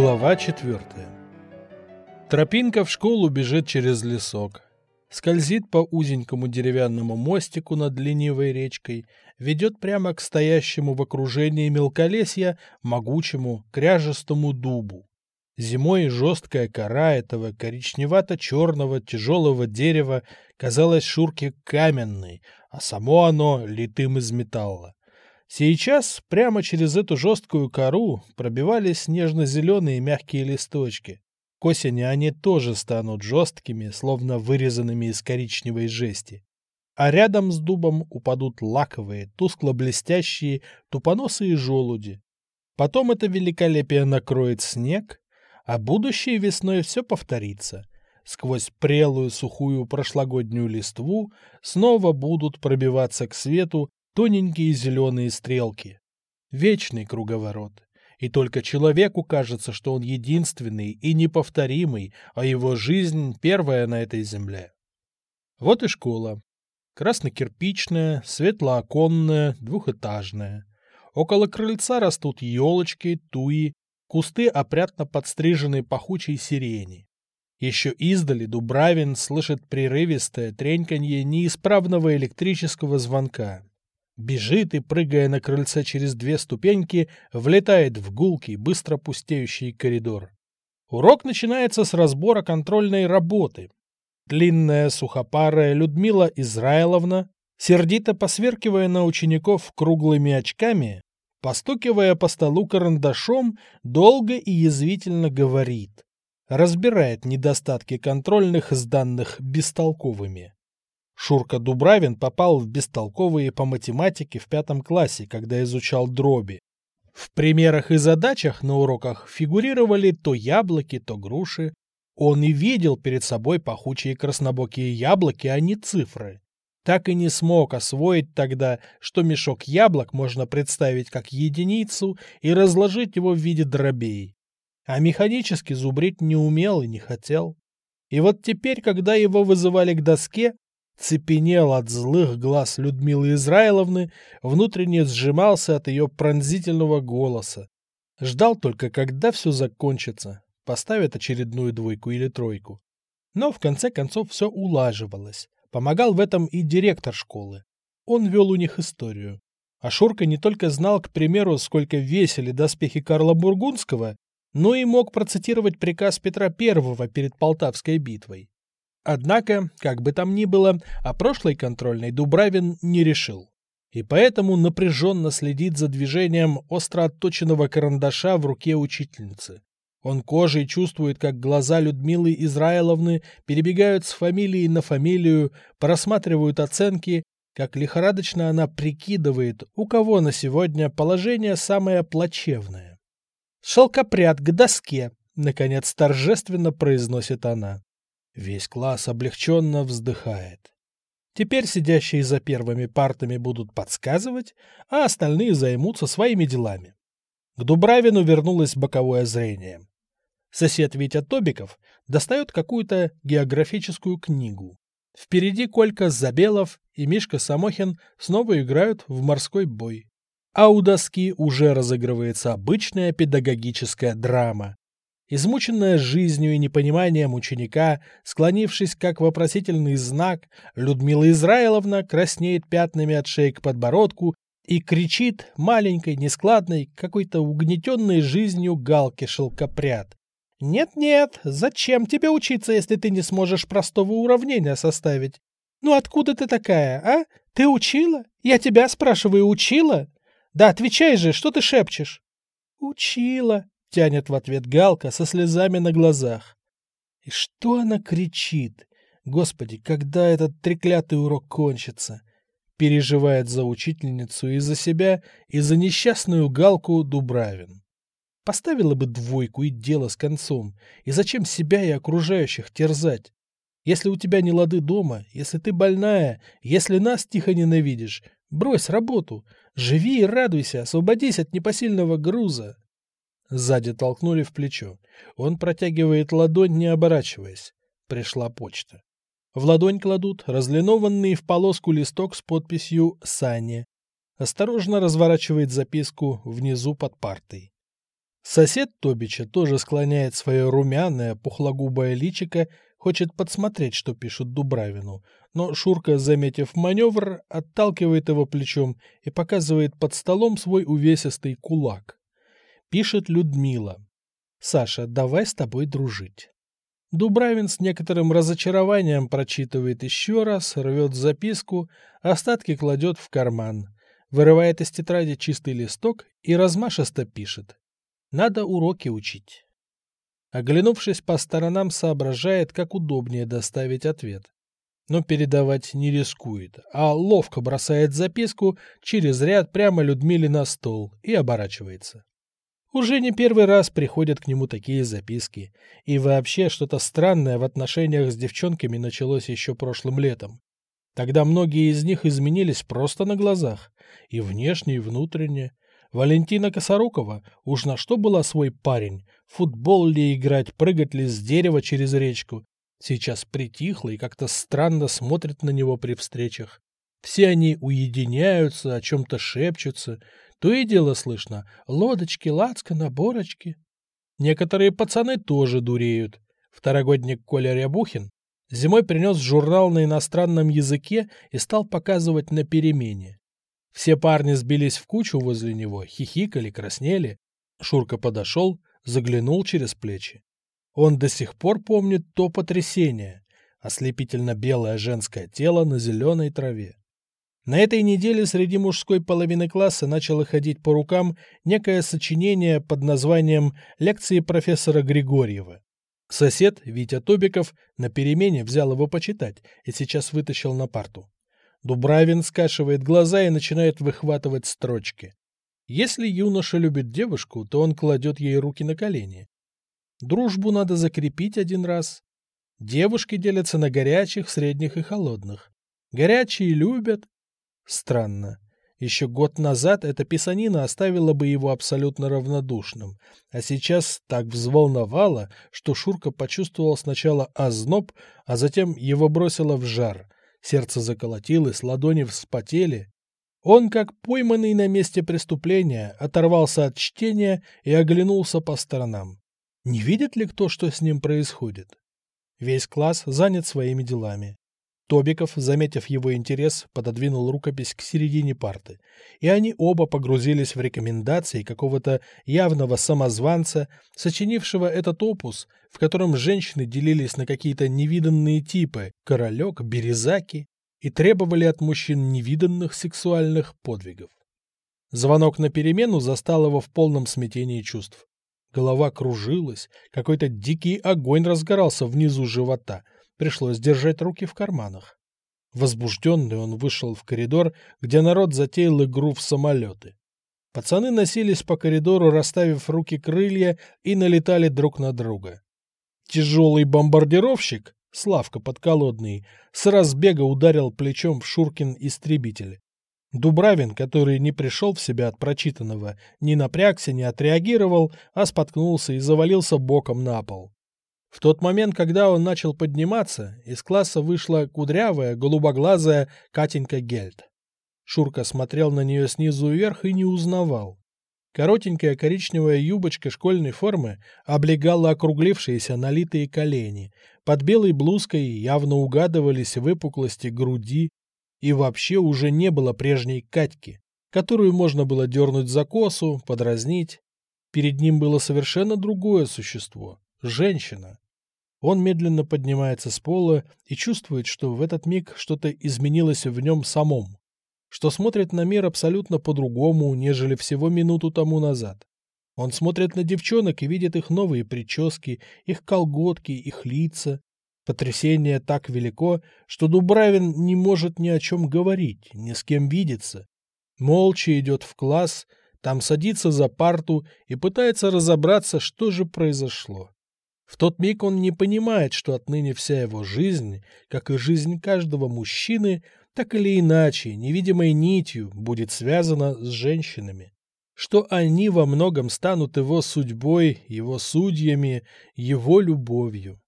Глава четвертая. Тропинка в школу бежит через лесок. Скользит по узенькому деревянному мостику над ленивой речкой, ведет прямо к стоящему в окружении мелколесья могучему кряжестому дубу. Зимой жесткая кора этого коричневато-черного тяжелого дерева казалась Шурке каменной, а само оно литым из металла. Сейчас прямо через эту жесткую кору пробивались нежно-зеленые мягкие листочки. К осени они тоже станут жесткими, словно вырезанными из коричневой жести. А рядом с дубом упадут лаковые, тускло-блестящие, тупоносые желуди. Потом это великолепие накроет снег, а будущей весной все повторится. Сквозь прелую сухую прошлогоднюю листву снова будут пробиваться к свету тоненькие зеленые стрелки. Вечный круговорот. И только человеку кажется, что он единственный и неповторимый, а его жизнь первая на этой земле. Вот и школа. Красно-кирпичная, светлооконная, двухэтажная. Около крыльца растут елочки, туи, кусты опрятно подстриженной пахучей сирени. Еще издали Дубравин слышит прерывистое треньканье неисправного электрического звонка бежит и, прыгая на крыльце через две ступеньки, влетает в гулкий, быстро пустеющий коридор. Урок начинается с разбора контрольной работы. Длинная сухопарая Людмила Израиловна, сердито посверкивая на учеников круглыми очками, постукивая по столу карандашом, долго и язвительно говорит. Разбирает недостатки контрольных с данных бестолковыми. Шурка Дубравин попал в бестолковые по математике в пятом классе, когда изучал дроби. В примерах и задачах на уроках фигурировали то яблоки, то груши. Он и видел перед собой пахучие краснобокие яблоки, а не цифры. Так и не смог освоить тогда, что мешок яблок можно представить как единицу и разложить его в виде дробей. А механически зубрить не умел и не хотел. И вот теперь, когда его вызывали к доске, цепенел от злых глаз Людмилы Израиловны, внутренне сжимался от ее пронзительного голоса. Ждал только, когда все закончится, поставят очередную двойку или тройку. Но в конце концов все улаживалось. Помогал в этом и директор школы. Он вел у них историю. А Шурка не только знал, к примеру, сколько весили доспехи Карла Бургундского, но и мог процитировать приказ Петра I перед Полтавской битвой. Однако, как бы там ни было, о прошлой контрольной Дубравин не решил. И поэтому напряженно следит за движением остро отточенного карандаша в руке учительницы. Он кожей чувствует, как глаза Людмилы Израиловны перебегают с фамилии на фамилию, просматривают оценки, как лихорадочно она прикидывает, у кого на сегодня положение самое плачевное. «Шелкопряд к доске», — наконец торжественно произносит она. Весь класс облегченно вздыхает. Теперь сидящие за первыми партами будут подсказывать, а остальные займутся своими делами. К Дубравину вернулось боковое зрение. Сосед Витя Тобиков достает какую-то географическую книгу. Впереди Колька Забелов и Мишка Самохин снова играют в морской бой. А у доски уже разыгрывается обычная педагогическая драма. Измученная жизнью и непониманием ученика, склонившись как вопросительный знак, Людмила Израиловна краснеет пятнами от шеи к подбородку и кричит маленькой, нескладной, какой-то угнетенной жизнью галки шелкопряд. «Нет-нет, зачем тебе учиться, если ты не сможешь простого уравнения составить? Ну откуда ты такая, а? Ты учила? Я тебя спрашиваю, учила? Да отвечай же, что ты шепчешь?» «Учила», Тянет в ответ Галка со слезами на глазах. И что она кричит? Господи, когда этот треклятый урок кончится? Переживает за учительницу и за себя, и за несчастную Галку Дубравин. Поставила бы двойку и дело с концом. И зачем себя и окружающих терзать? Если у тебя не лады дома, если ты больная, если нас тихо ненавидишь, брось работу, живи и радуйся, освободись от непосильного груза. Сзади толкнули в плечо. Он протягивает ладонь, не оборачиваясь. Пришла почта. В ладонь кладут разлинованный в полоску листок с подписью «Сане». Осторожно разворачивает записку внизу под партой. Сосед Тобича тоже склоняет свое румяное, пухлогубое личико, хочет подсмотреть, что пишут Дубравину, но Шурка, заметив маневр, отталкивает его плечом и показывает под столом свой увесистый кулак. Пишет Людмила. «Саша, давай с тобой дружить». Дубравин с некоторым разочарованием прочитывает еще раз, рвет записку, остатки кладет в карман, вырывает из тетради чистый листок и размашисто пишет. Надо уроки учить. Оглянувшись по сторонам, соображает, как удобнее доставить ответ. Но передавать не рискует, а ловко бросает записку через ряд прямо Людмиле на стол и оборачивается. Уже не первый раз приходят к нему такие записки. И вообще что-то странное в отношениях с девчонками началось еще прошлым летом. Тогда многие из них изменились просто на глазах. И внешне, и внутренне. Валентина Косорукова уж на что была свой парень. Футбол ли играть, прыгать ли с дерева через речку. Сейчас притихла и как-то странно смотрит на него при встречах. Все они уединяются, о чем-то шепчутся, то и дело слышно «лодочки, лацка, наборочки». Некоторые пацаны тоже дуреют. Второгодник Коля Рябухин зимой принес журнал на иностранном языке и стал показывать на перемене. Все парни сбились в кучу возле него, хихикали, краснели. Шурка подошел, заглянул через плечи. Он до сих пор помнит то потрясение — ослепительно белое женское тело на зеленой траве. На этой неделе среди мужской половины класса начало ходить по рукам некое сочинение под названием «Лекции профессора Григорьева». Сосед, Витя Тобиков, на перемене взял его почитать и сейчас вытащил на парту. Дубравин скашивает глаза и начинает выхватывать строчки. Если юноша любит девушку, то он кладет ей руки на колени. Дружбу надо закрепить один раз. Девушки делятся на горячих, средних и холодных. Горячие любят, Странно. Еще год назад эта писанина оставила бы его абсолютно равнодушным, а сейчас так взволновала, что Шурка почувствовал сначала озноб, а затем его бросило в жар. Сердце заколотилось, ладони вспотели. Он, как пойманный на месте преступления, оторвался от чтения и оглянулся по сторонам. Не видит ли кто, что с ним происходит? Весь класс занят своими делами. Тобиков, заметив его интерес, пододвинул рукопись к середине парты, и они оба погрузились в рекомендации какого-то явного самозванца, сочинившего этот опус, в котором женщины делились на какие-то невиданные типы – королек, березаки, и требовали от мужчин невиданных сексуальных подвигов. Звонок на перемену застал его в полном смятении чувств. Голова кружилась, какой-то дикий огонь разгорался внизу живота – Пришлось держать руки в карманах. Возбужденный он вышел в коридор, где народ затеял игру в самолеты. Пацаны носились по коридору, расставив руки крылья, и налетали друг на друга. Тяжелый бомбардировщик, Славка подколодный, с разбега ударил плечом в Шуркин истребитель. Дубравин, который не пришел в себя от прочитанного, не напрягся, не отреагировал, а споткнулся и завалился боком на пол. В тот момент, когда он начал подниматься, из класса вышла кудрявая, голубоглазая Катенька Гельд. Шурка смотрел на нее снизу вверх и не узнавал. Коротенькая коричневая юбочка школьной формы облегала округлившиеся налитые колени. Под белой блузкой явно угадывались выпуклости груди, и вообще уже не было прежней Катьки, которую можно было дернуть за косу, подразнить. Перед ним было совершенно другое существо — женщина. Он медленно поднимается с пола и чувствует, что в этот миг что-то изменилось в нем самом, что смотрит на мир абсолютно по-другому, нежели всего минуту тому назад. Он смотрит на девчонок и видит их новые прически, их колготки, их лица. Потрясение так велико, что Дубравин не может ни о чем говорить, ни с кем видеться. Молча идет в класс, там садится за парту и пытается разобраться, что же произошло. В тот миг он не понимает, что отныне вся его жизнь, как и жизнь каждого мужчины, так или иначе, невидимой нитью будет связана с женщинами. Что они во многом станут его судьбой, его судьями, его любовью.